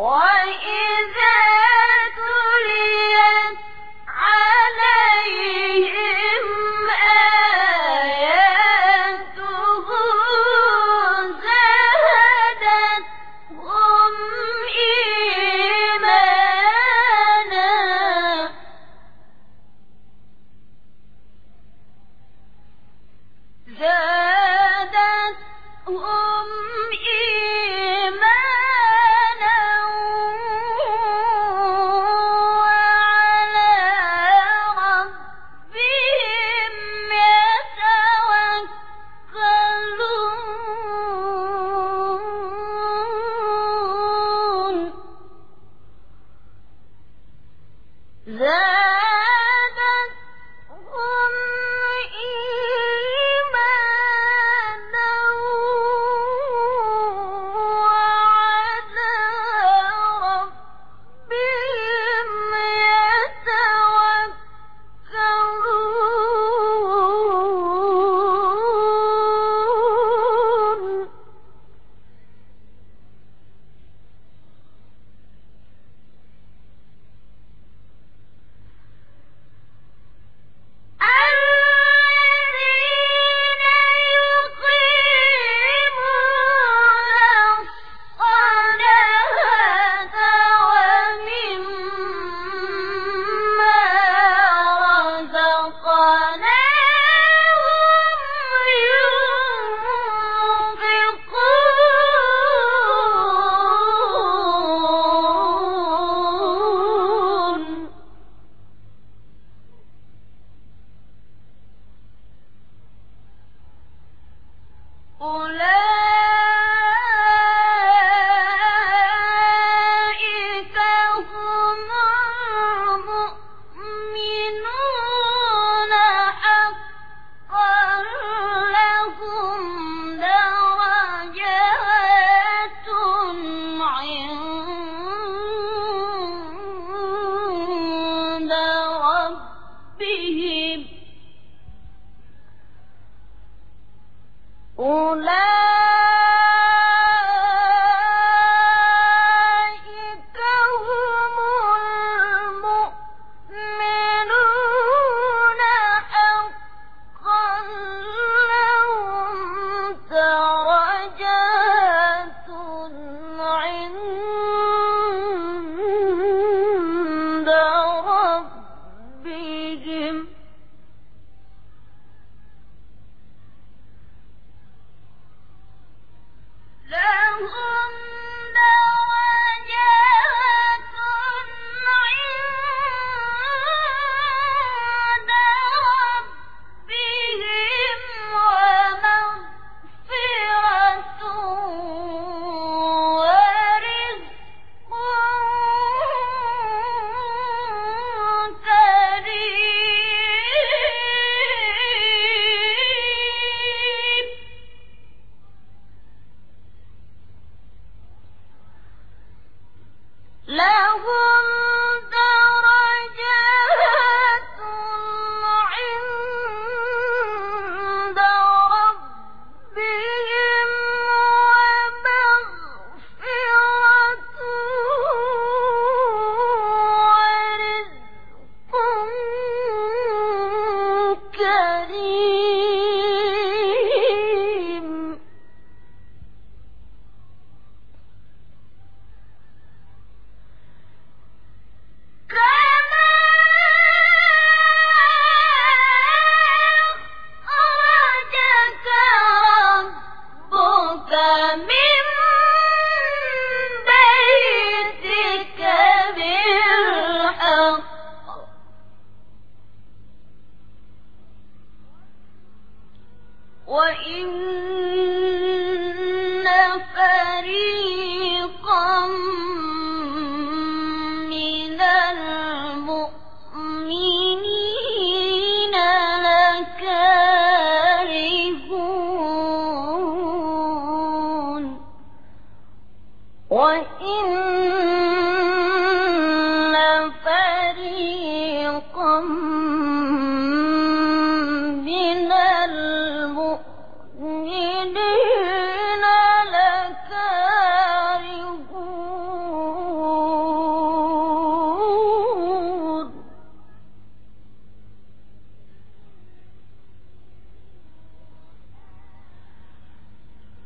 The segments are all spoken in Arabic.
وإذا قل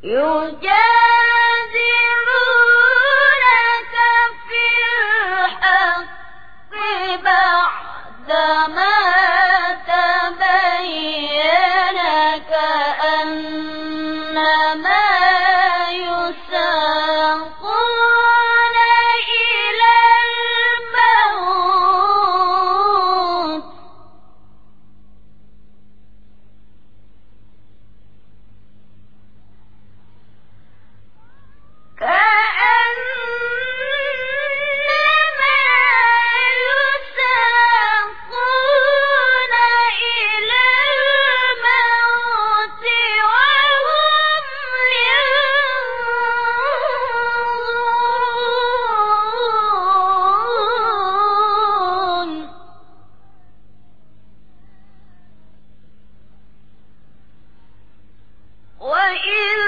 يجاهد 我一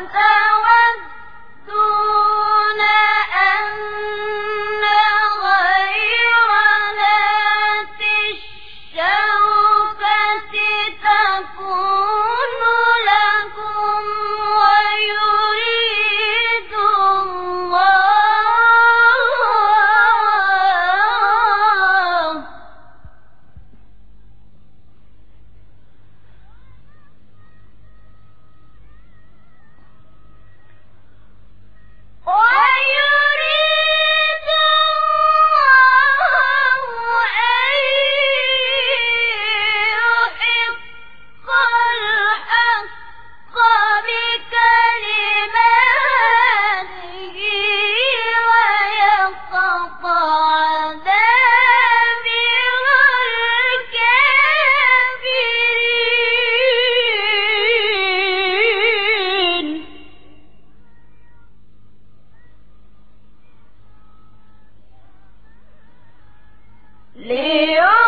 أن ليوم